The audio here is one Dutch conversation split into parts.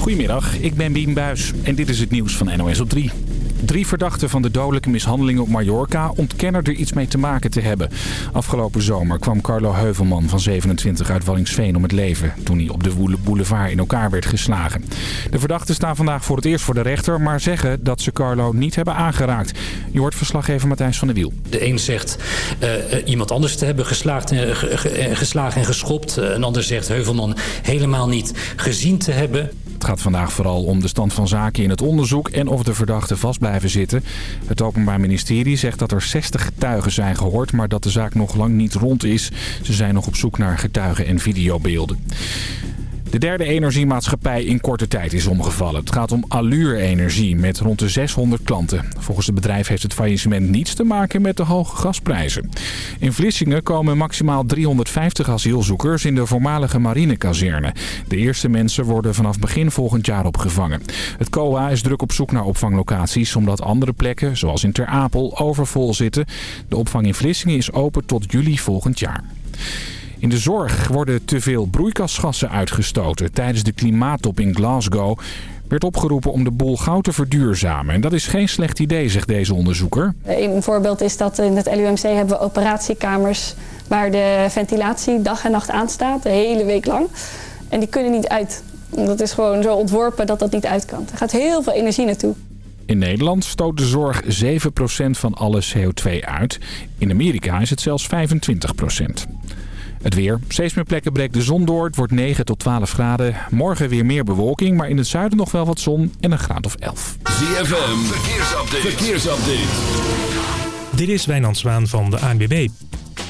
Goedemiddag, ik ben Bien Buis en dit is het nieuws van NOS op 3. Drie verdachten van de dodelijke mishandeling op Mallorca ontkennen er iets mee te maken te hebben. Afgelopen zomer kwam Carlo Heuvelman van 27 uit Wallingsveen om het leven... toen hij op de boulevard in elkaar werd geslagen. De verdachten staan vandaag voor het eerst voor de rechter... maar zeggen dat ze Carlo niet hebben aangeraakt. Je hoort verslaggever Matthijs van der Wiel. De een zegt uh, iemand anders te hebben geslagen en geschopt. Een ander zegt Heuvelman helemaal niet gezien te hebben. Het gaat vandaag vooral om de stand van zaken in het onderzoek en of de verdachten vast blijven zitten. Het Openbaar Ministerie zegt dat er 60 getuigen zijn gehoord, maar dat de zaak nog lang niet rond is. Ze zijn nog op zoek naar getuigen en videobeelden. De derde energiemaatschappij in korte tijd is omgevallen. Het gaat om Allure Energie met rond de 600 klanten. Volgens het bedrijf heeft het faillissement niets te maken met de hoge gasprijzen. In Vlissingen komen maximaal 350 asielzoekers in de voormalige marinekazerne. De eerste mensen worden vanaf begin volgend jaar opgevangen. Het COA is druk op zoek naar opvanglocaties omdat andere plekken, zoals in Ter Apel, overvol zitten. De opvang in Vlissingen is open tot juli volgend jaar. In de zorg worden te veel broeikasgassen uitgestoten. Tijdens de klimaattop in Glasgow werd opgeroepen om de boel gauw te verduurzamen. En dat is geen slecht idee, zegt deze onderzoeker. Een voorbeeld is dat in het LUMC hebben we operatiekamers... waar de ventilatie dag en nacht aanstaat, de hele week lang. En die kunnen niet uit. Dat is gewoon zo ontworpen dat dat niet uit kan. Er gaat heel veel energie naartoe. In Nederland stoot de zorg 7% van alle CO2 uit. In Amerika is het zelfs 25%. Het weer. Steeds meer plekken breekt de zon door. Het wordt 9 tot 12 graden. Morgen weer meer bewolking, maar in het zuiden nog wel wat zon en een graad of 11. ZFM, verkeersupdate. verkeersupdate. Dit is Wijnand Zwaan van de ANBB.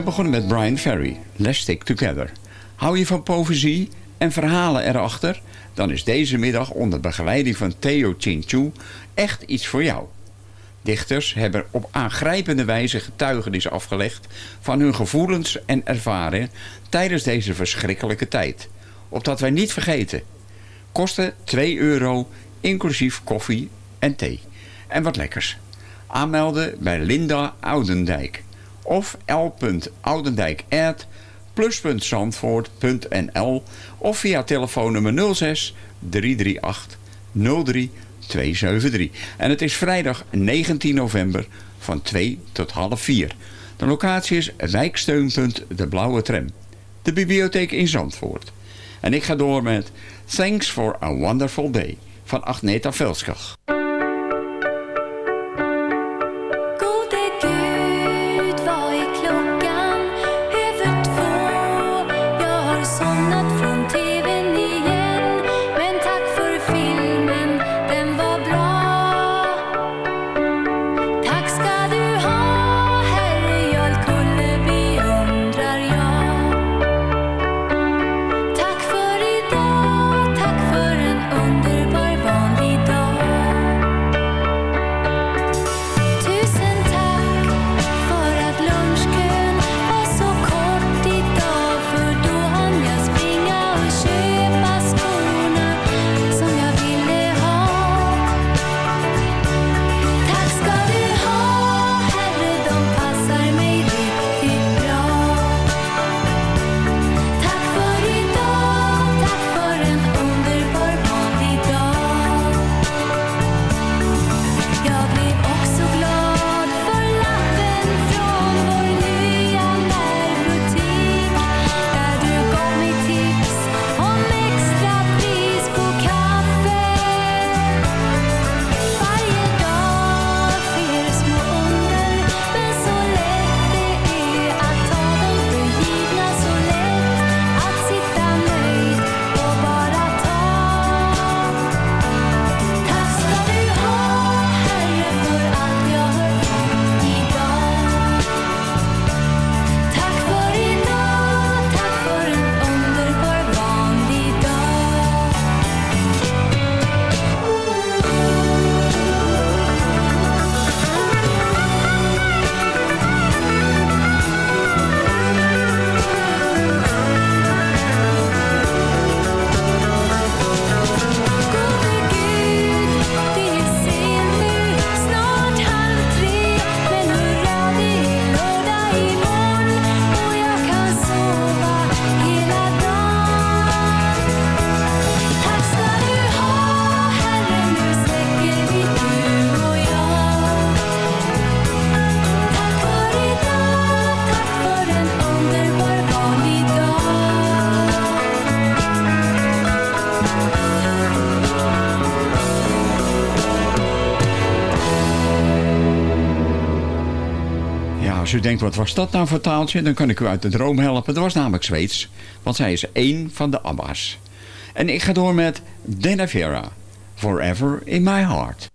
ben begonnen met Brian Ferry, Let's Stick Together. Hou je van poëzie en verhalen erachter? Dan is deze middag onder begeleiding van Theo Chinchu echt iets voor jou. Dichters hebben op aangrijpende wijze getuigenis afgelegd van hun gevoelens en ervaringen tijdens deze verschrikkelijke tijd. Opdat wij niet vergeten. Kosten 2 euro, inclusief koffie en thee. En wat lekkers. Aanmelden bij Linda Oudendijk. Of l.oudendijk@ plus.zandvoort.nl of via telefoonnummer 06 338 03 273. En het is vrijdag 19 november van 2 tot half 4. De locatie is wijksteunpunt De Blauwe Tram. De bibliotheek in Zandvoort. En ik ga door met Thanks for a Wonderful Day van Agneta Velskag. U denkt, wat was dat nou voor taaltje? Dan kan ik u uit de droom helpen. Dat was namelijk Zweeds, want zij is één van de Abba's. En ik ga door met Dana Vera, Forever in My Heart.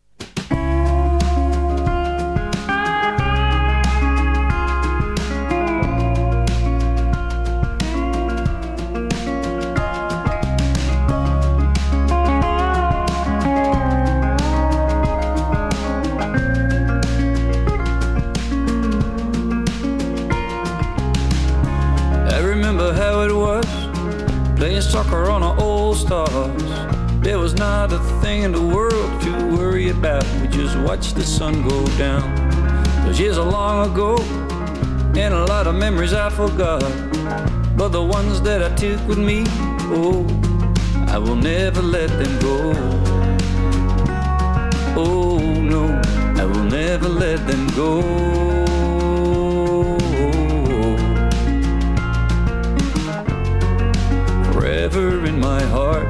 The sun go down. Those years are long ago, and a lot of memories I forgot. But the ones that I took with me, oh, I will never let them go. Oh no, I will never let them go. forever in my heart.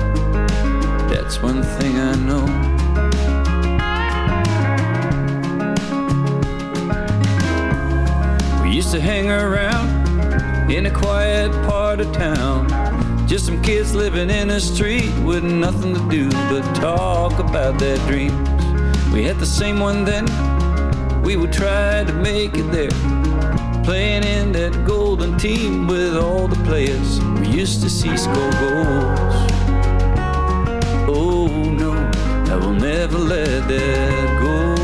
That's one thing I know. Hang around in a quiet part of town. Just some kids living in the street with nothing to do but talk about their dreams. We had the same one then. We would try to make it there. Playing in that golden team with all the players we used to see score goals. Oh no, I will never let that go.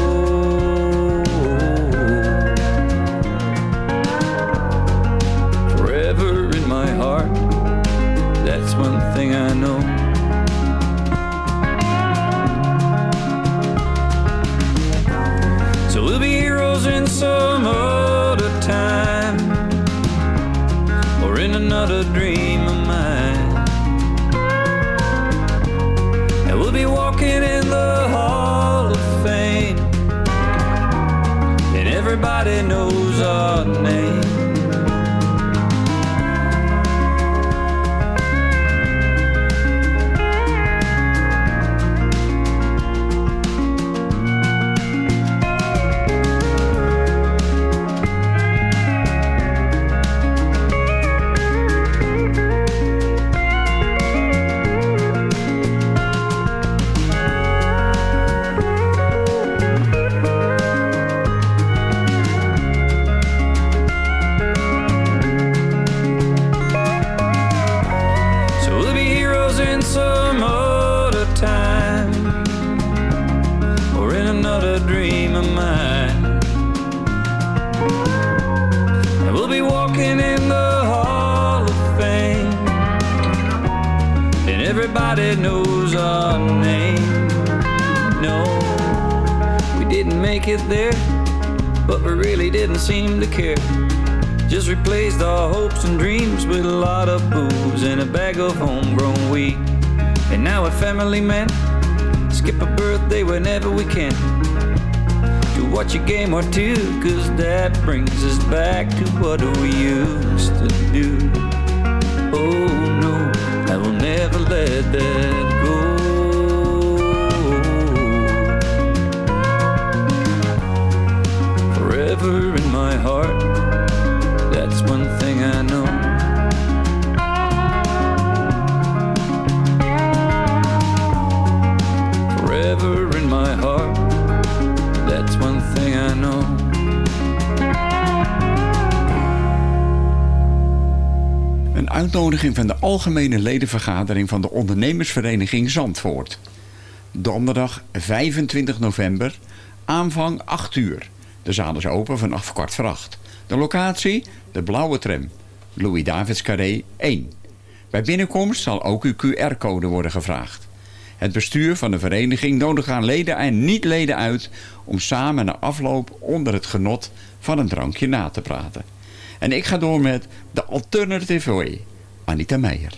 Everybody knows our name. No, we didn't make it there, but we really didn't seem to care. Just replaced our hopes and dreams with a lot of booze and a bag of homegrown weed. And now we're family man, skip a birthday whenever we can. To watch a game or two, cause that brings us back to what we used to do. Oh never let that go. Forever in my heart. That's one thing I know. Forever in my heart. Uitnodiging van de Algemene Ledenvergadering van de Ondernemersvereniging Zandvoort. Donderdag 25 november, aanvang 8 uur. De zaal is open vanaf kwart voor. De locatie, de blauwe tram, Louis Davids Carré 1. Bij binnenkomst zal ook uw QR-code worden gevraagd. Het bestuur van de vereniging nodigt aan leden en niet-leden uit... om samen na afloop onder het genot van een drankje na te praten. En ik ga door met de Alternative Way, Anita Meijer.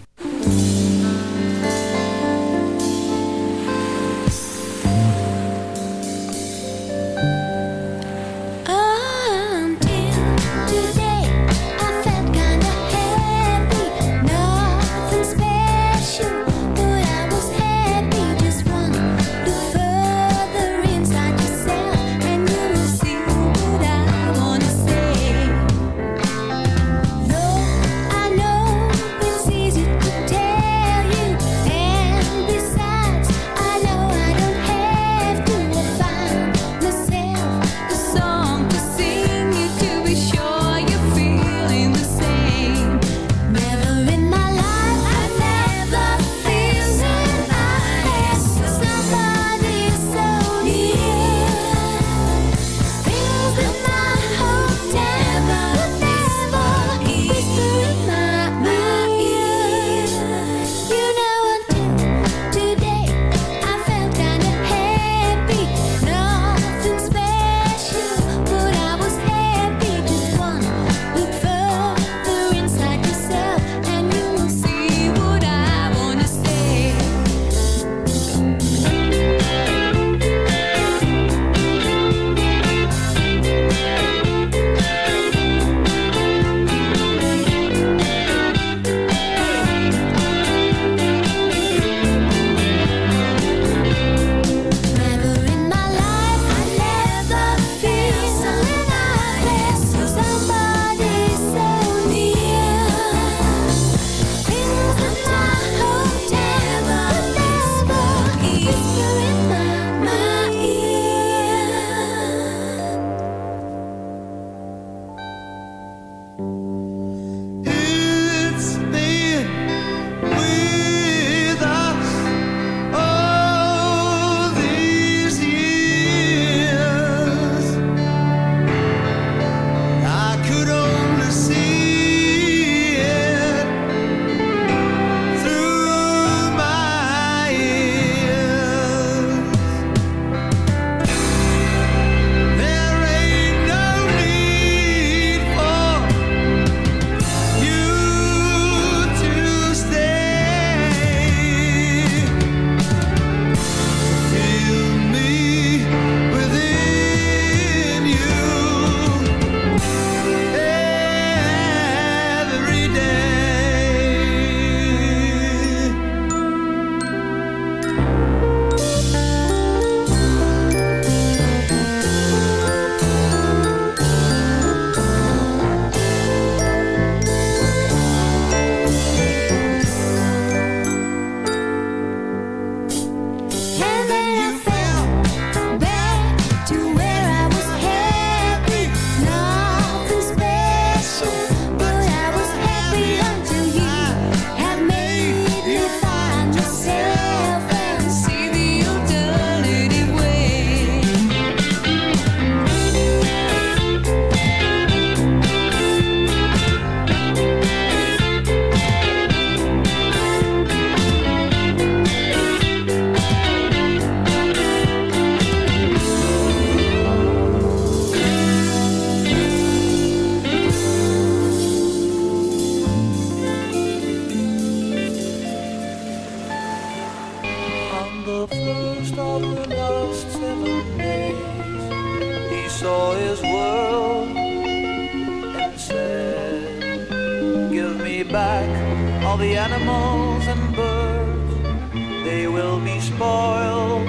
Spoiled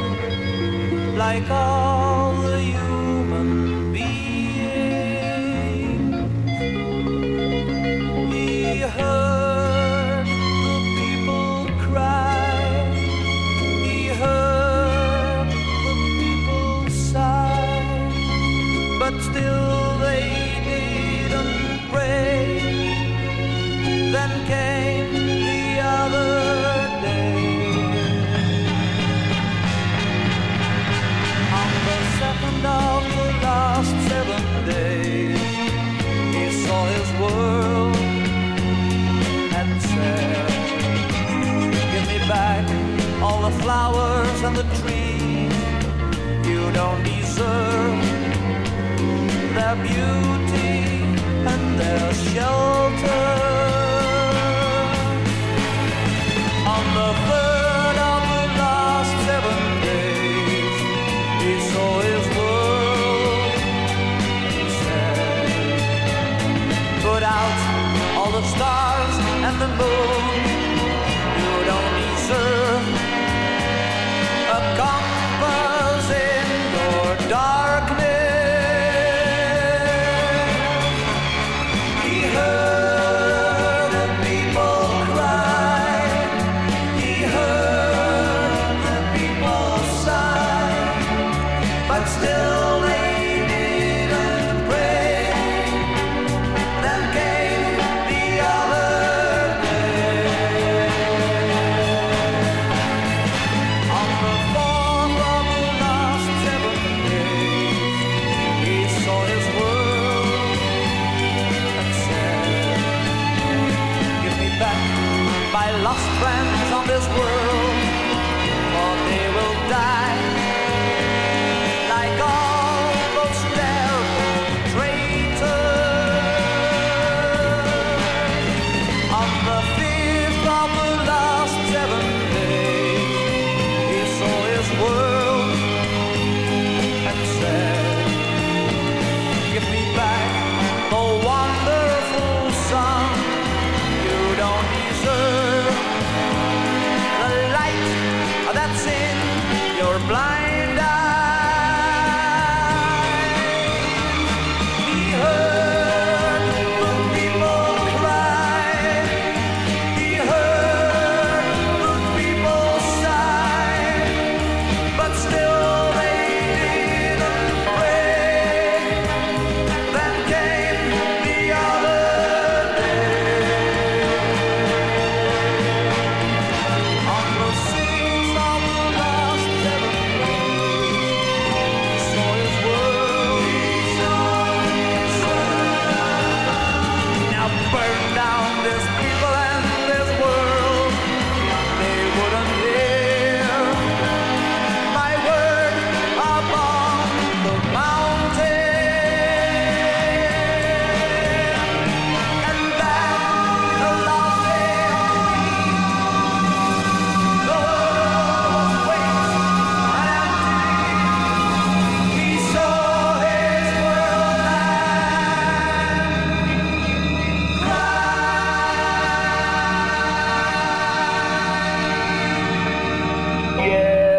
like all beauty and their shelter.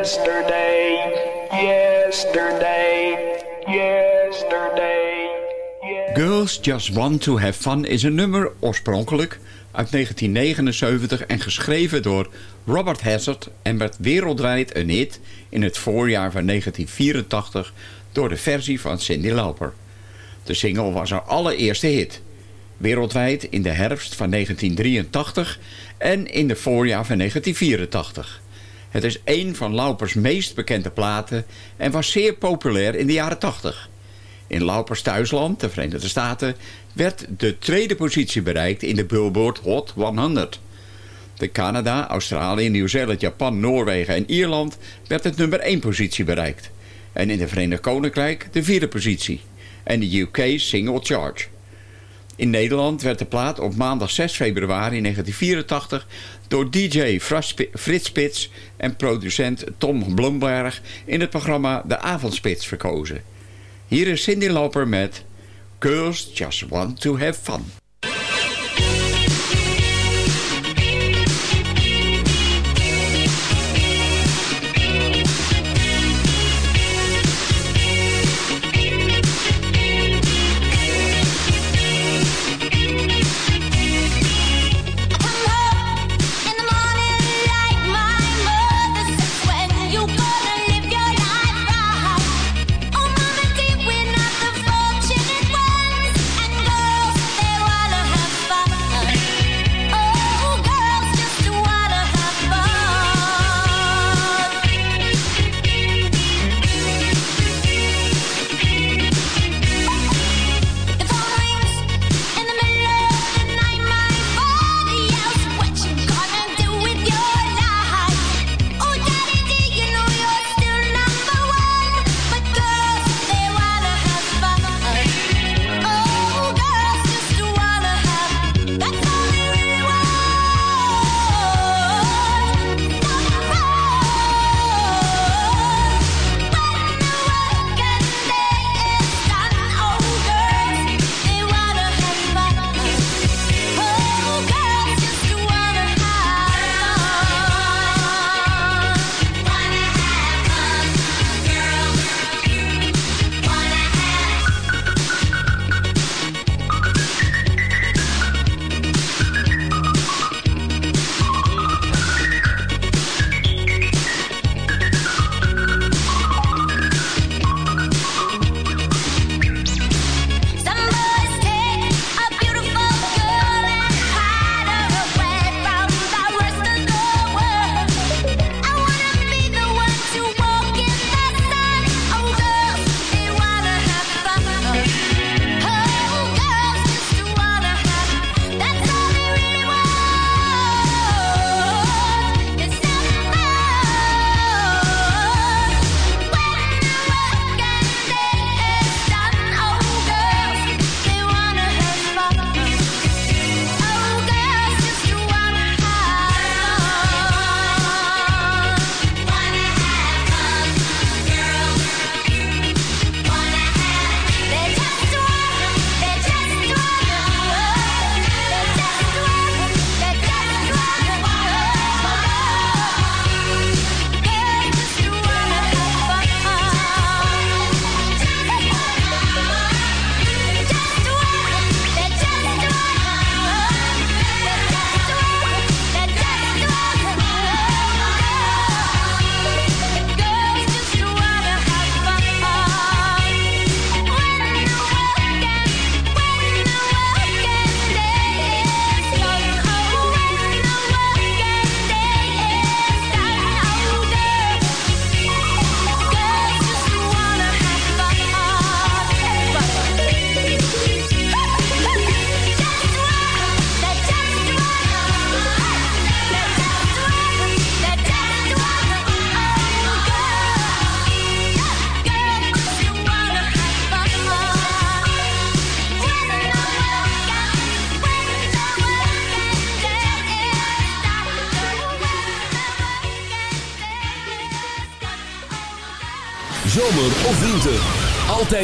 Yesterday, yesterday, yesterday. Girls Just Want to Have Fun is een nummer oorspronkelijk uit 1979 en geschreven door Robert Hazard en werd wereldwijd een hit in het voorjaar van 1984 door de versie van Cyndi Lauper. De single was haar allereerste hit. Wereldwijd in de herfst van 1983 en in de voorjaar van 1984. Het is een van Laupers meest bekende platen en was zeer populair in de jaren 80. In Laupers thuisland, de Verenigde Staten, werd de tweede positie bereikt in de Billboard Hot 100. De Canada, Australië, Nieuw-Zeeland, Japan, Noorwegen en Ierland werd het nummer 1 positie bereikt. En in de Verenigd Koninkrijk de vierde positie. En de UK Single Charge. In Nederland werd de plaat op maandag 6 februari 1984 door DJ Frits Spits en producent Tom Blomberg in het programma De Avondspits verkozen. Hier is Cindy Lauper met Girls Just Want to Have Fun.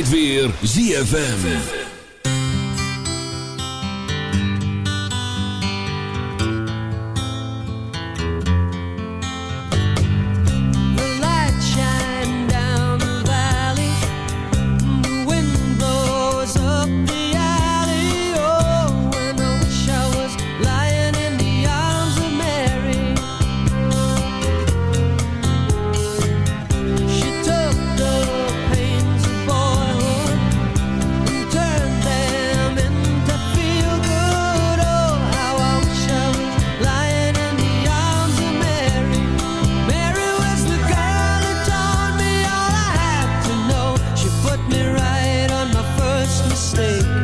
Altijd weer ZFM. way.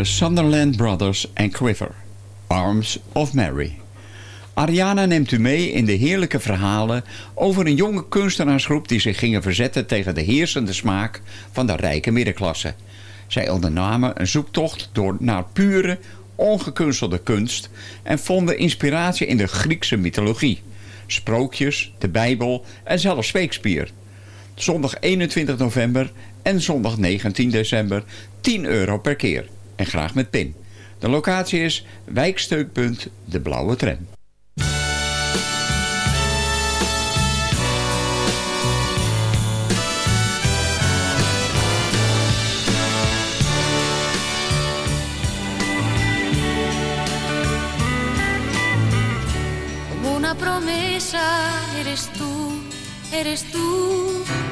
Sunderland Brothers en Quiver. Arms of Mary. Ariana neemt u mee in de heerlijke verhalen over een jonge kunstenaarsgroep die zich gingen verzetten tegen de heersende smaak van de rijke middenklasse. Zij ondernamen een zoektocht door naar pure, ongekunstelde kunst en vonden inspiratie in de Griekse mythologie, sprookjes, de Bijbel en zelfs Shakespeare. Zondag 21 november en zondag 19 december 10 euro per keer en graag met pin. De locatie is wijksteukpunt De Blauwe Tram. Una promesa eres tú, eres tú.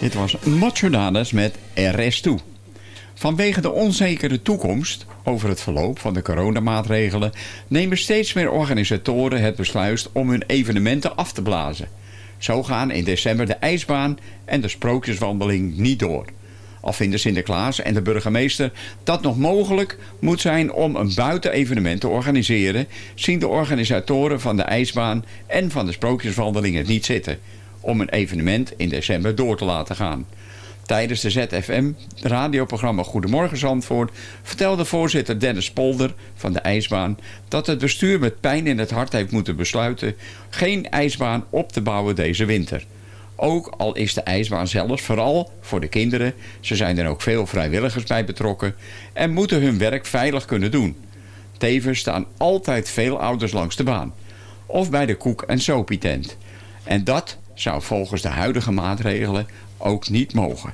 Dit was Matjodanes met RS2. Vanwege de onzekere toekomst over het verloop van de coronamaatregelen... nemen steeds meer organisatoren het besluit om hun evenementen af te blazen. Zo gaan in december de ijsbaan en de sprookjeswandeling niet door. Al vinden Sinterklaas en de burgemeester dat nog mogelijk moet zijn om een buitenevenement te organiseren... zien de organisatoren van de ijsbaan en van de sprookjeswandeling het niet zitten... om een evenement in december door te laten gaan. Tijdens de ZFM, radioprogramma Goedemorgen Zandvoort... vertelde voorzitter Dennis Polder van de ijsbaan... dat het bestuur met pijn in het hart heeft moeten besluiten... geen ijsbaan op te bouwen deze winter. Ook al is de ijsbaan zelfs vooral voor de kinderen... ze zijn er ook veel vrijwilligers bij betrokken... en moeten hun werk veilig kunnen doen. Tevens staan altijd veel ouders langs de baan. Of bij de koek- en sopietent. En dat zou volgens de huidige maatregelen ook niet mogen.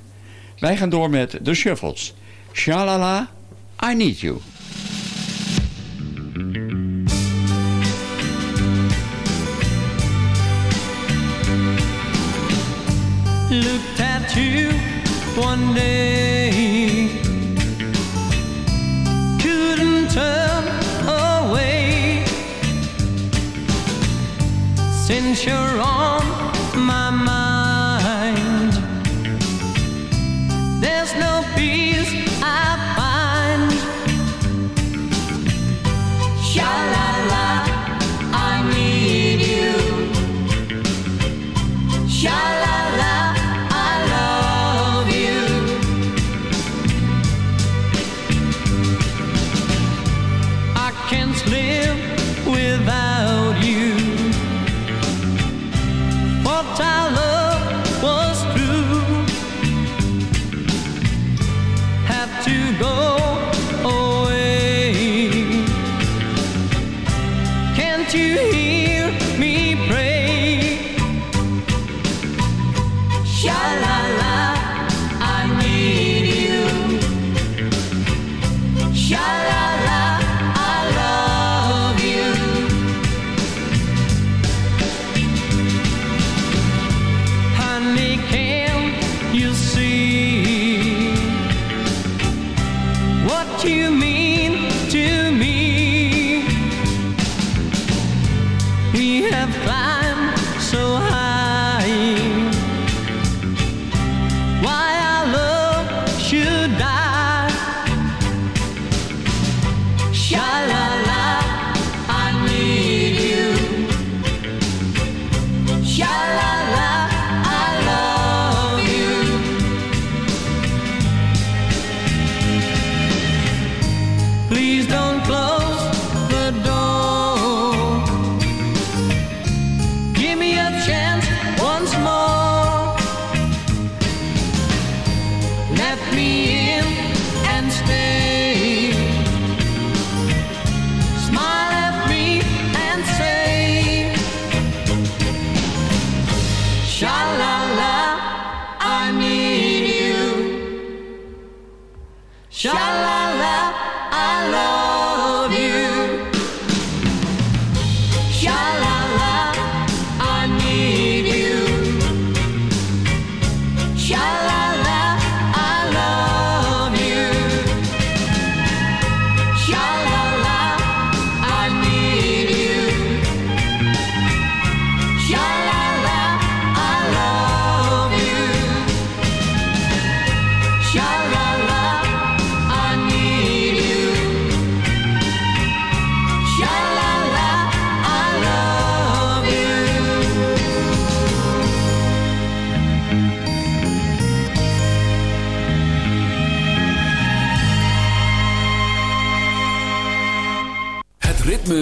Wij gaan door met The Shuffles. Shalala, I Need You. looked at you one day. Couldn't turn away since you're on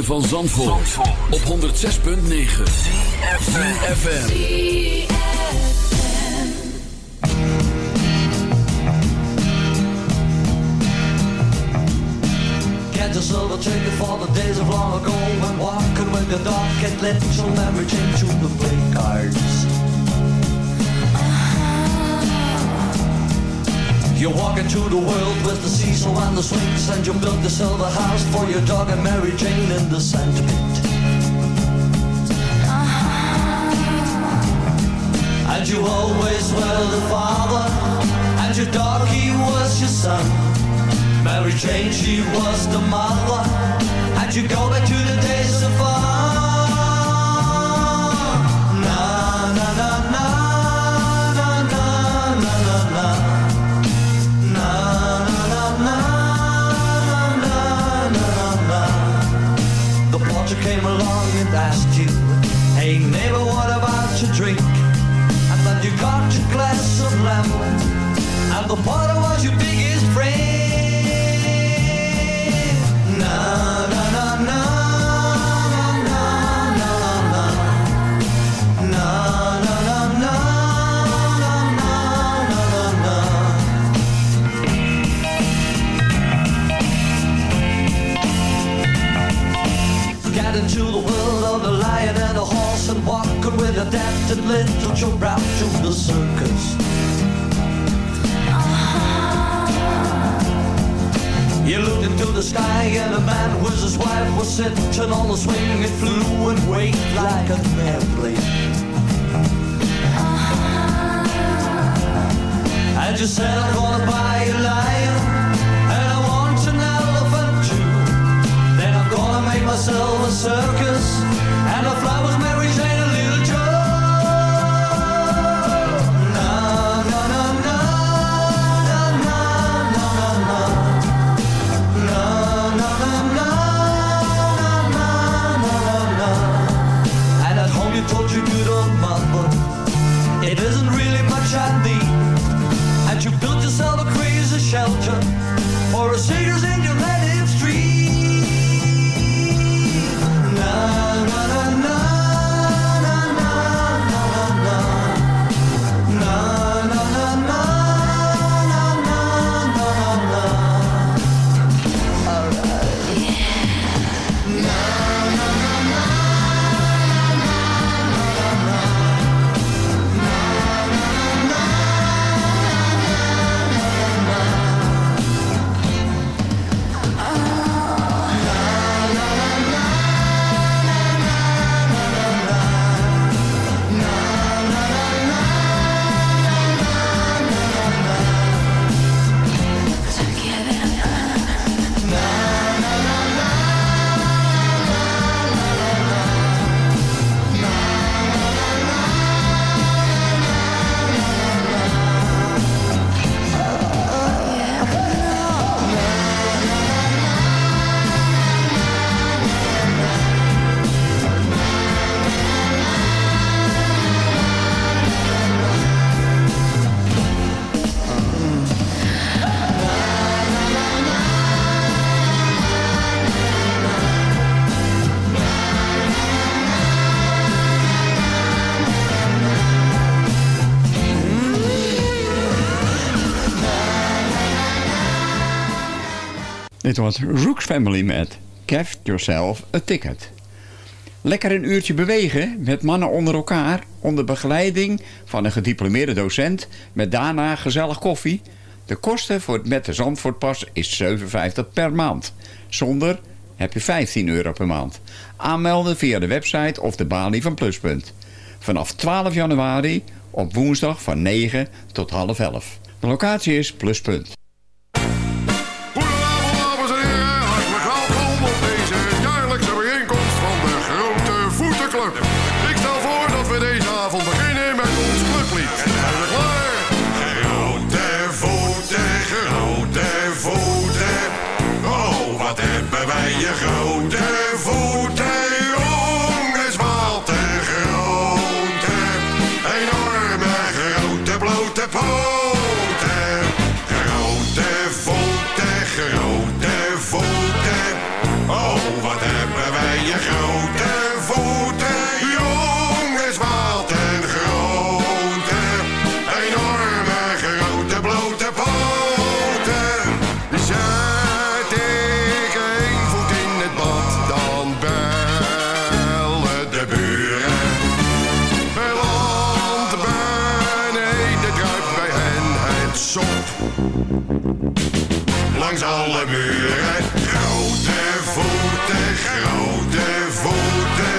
van Zandvoort, op 106.9 CFFM Catch a silver ticket for the days of long ago walking with the change the play. You walk into the world with the cecil and the swings and you built the silver house for your dog and Mary Jane in the sandpit. Uh-huh. And you always were the father and your dog he was your son. Mary Jane, she was the mother. And you go back to the days of fun. Your drink? And then you got your glass of lemon. And the porter was your biggest Little took your route to the circus. Uh-huh. You looked into the sky and a man with his wife was sitting on a swing. It flew and waved like a airplane. Uh-huh. And you said I'm gonna buy a lion And I want an elephant too Then I'm gonna make myself a circus And a flower Dit was Rook's Family met Gift Yourself a Ticket. Lekker een uurtje bewegen met mannen onder elkaar... onder begeleiding van een gediplomeerde docent... met daarna gezellig koffie. De kosten voor het met de Zandvoortpas is 7,50 per maand. Zonder heb je 15 euro per maand. Aanmelden via de website of de balie van Pluspunt. Vanaf 12 januari op woensdag van 9 tot half 11. De locatie is Pluspunt. Alle muren, grote voeten, grote voeten.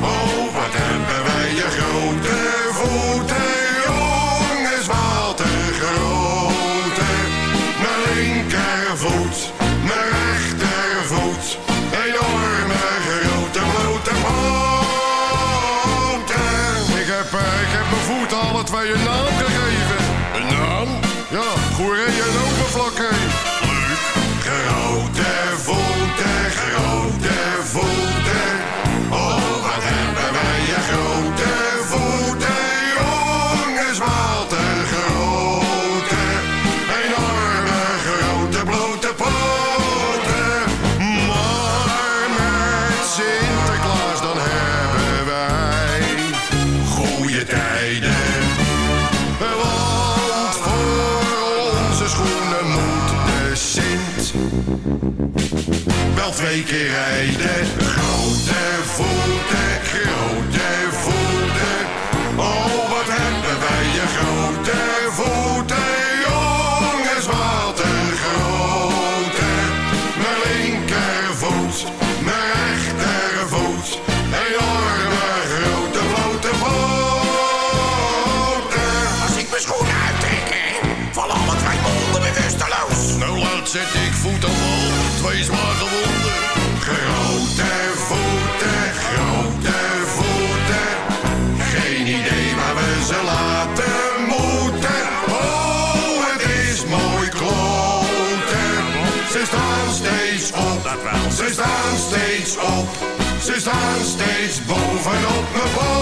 Oh, wat hebben wij je grote voeten, jongens, wat een grote. Mijn linkervoet, mijn rechtervoet, enorme grote blote poten. Ik heb, eh, ik heb mijn voeten alle twee een naam gegeven. Een naam? Ja, goeree made. Ze staan steeds op, ze staan steeds bovenop mijn poten.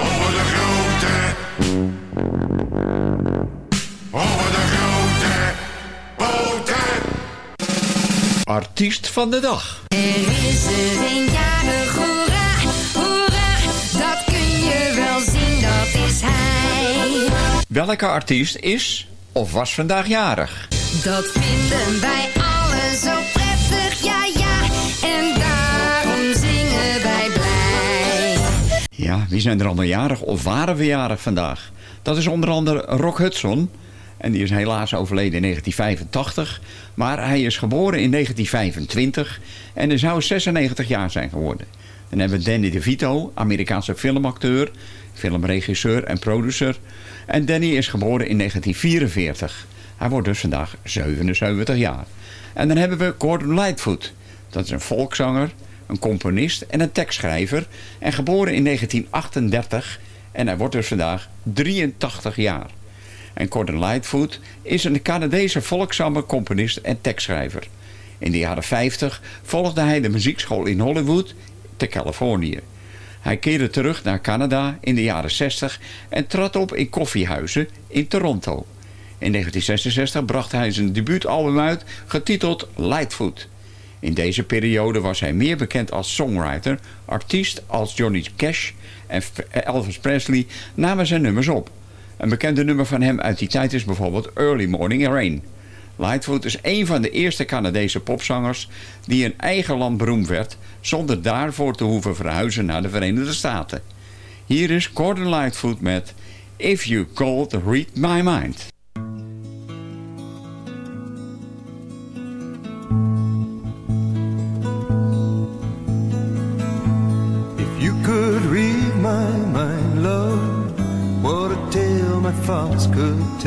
Over de grote, over de grote poten. Artiest van de dag. Er is er een jarig, hoera, hoera, dat kun je wel zien, dat is hij. Welke artiest is of was vandaag jarig? Dat vinden wij Ja, wie zijn er allemaal jarig of waren we jarig vandaag? Dat is onder andere Rock Hudson. En die is helaas overleden in 1985. Maar hij is geboren in 1925 en hij zou 96 jaar zijn geworden. Dan hebben we Danny DeVito, Amerikaanse filmacteur, filmregisseur en producer. En Danny is geboren in 1944. Hij wordt dus vandaag 77 jaar. En dan hebben we Gordon Lightfoot. Dat is een volkszanger, een componist en een tekstschrijver. En geboren in 1938. En hij wordt dus vandaag 83 jaar. En Gordon Lightfoot is een Canadese volkszanger, componist en tekstschrijver. In de jaren 50 volgde hij de muziekschool in Hollywood te Californië. Hij keerde terug naar Canada in de jaren 60 en trad op in koffiehuizen in Toronto. In 1966 bracht hij zijn debuutalbum uit, getiteld Lightfoot. In deze periode was hij meer bekend als songwriter, artiest als Johnny Cash en Elvis Presley namen zijn nummers op. Een bekende nummer van hem uit die tijd is bijvoorbeeld Early Morning Rain. Lightfoot is een van de eerste Canadese popzangers die in eigen land beroemd werd zonder daarvoor te hoeven verhuizen naar de Verenigde Staten. Hier is Gordon Lightfoot met If You Could Read My Mind.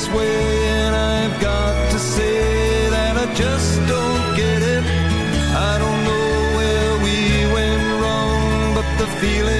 this way, and I've got to say that I just don't get it. I don't know where we went wrong, but the feeling.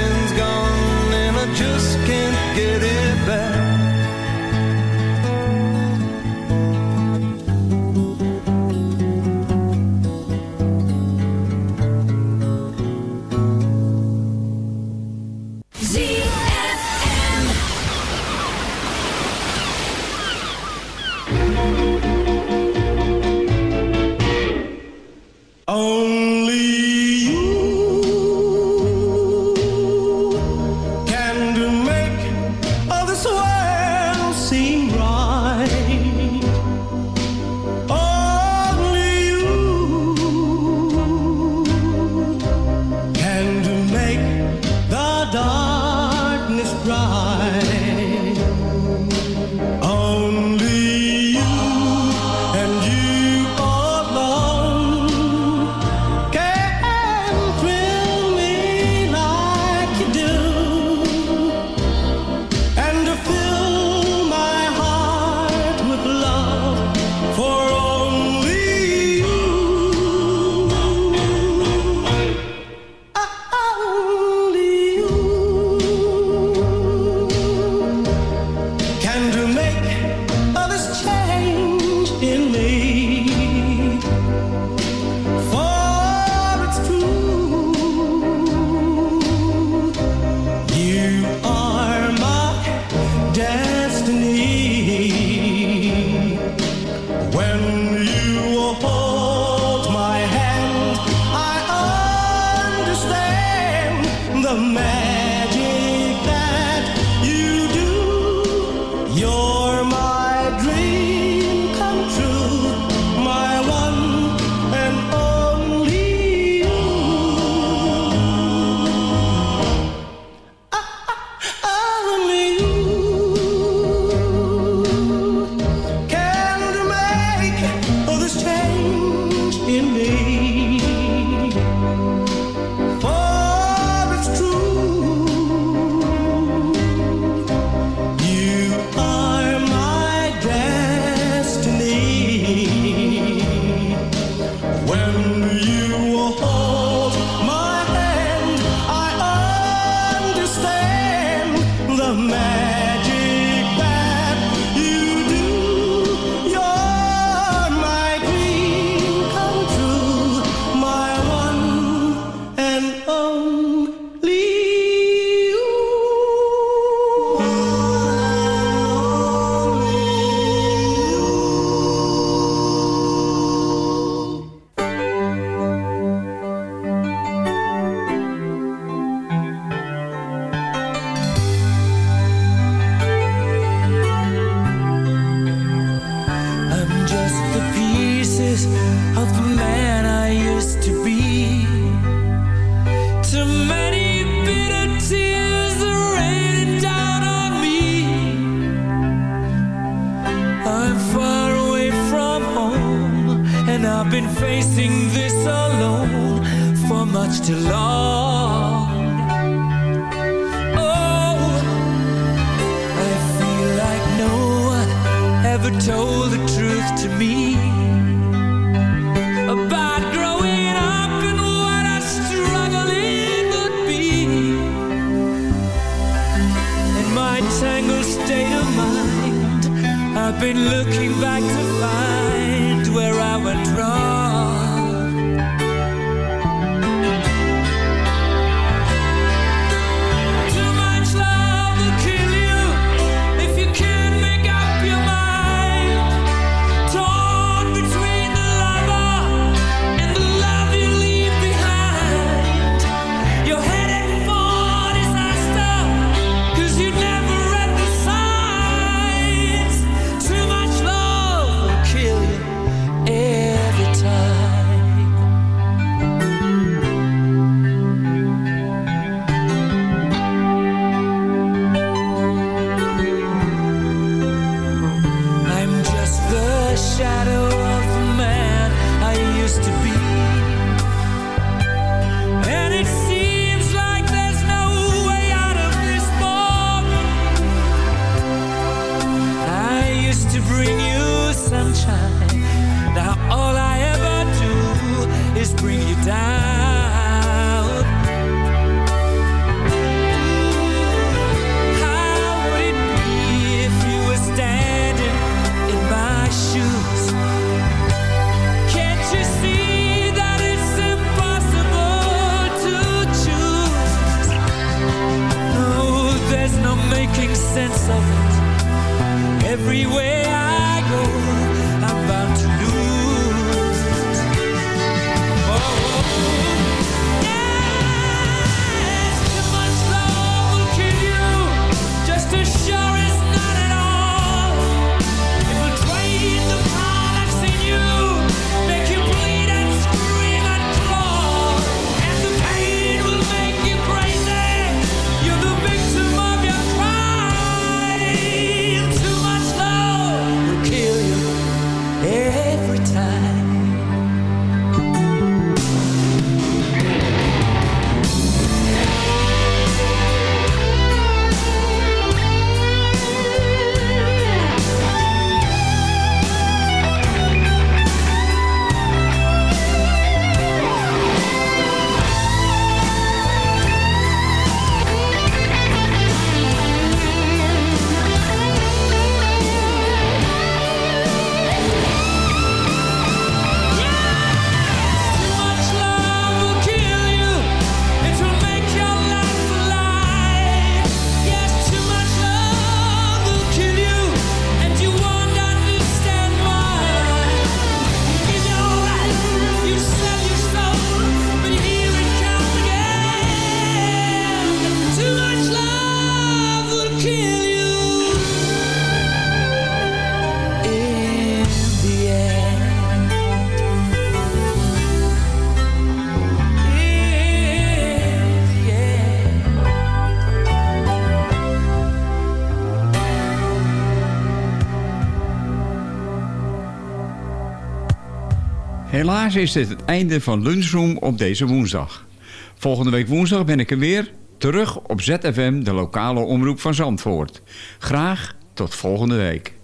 Helaas is dit het einde van Lunchroom op deze woensdag. Volgende week woensdag ben ik er weer. Terug op ZFM, de lokale omroep van Zandvoort. Graag tot volgende week.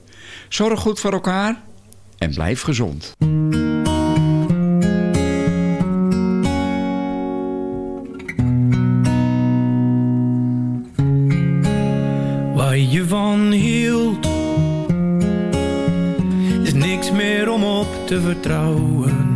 Zorg goed voor elkaar en blijf gezond. waar je van hield. Is niks meer om op te vertrouwen.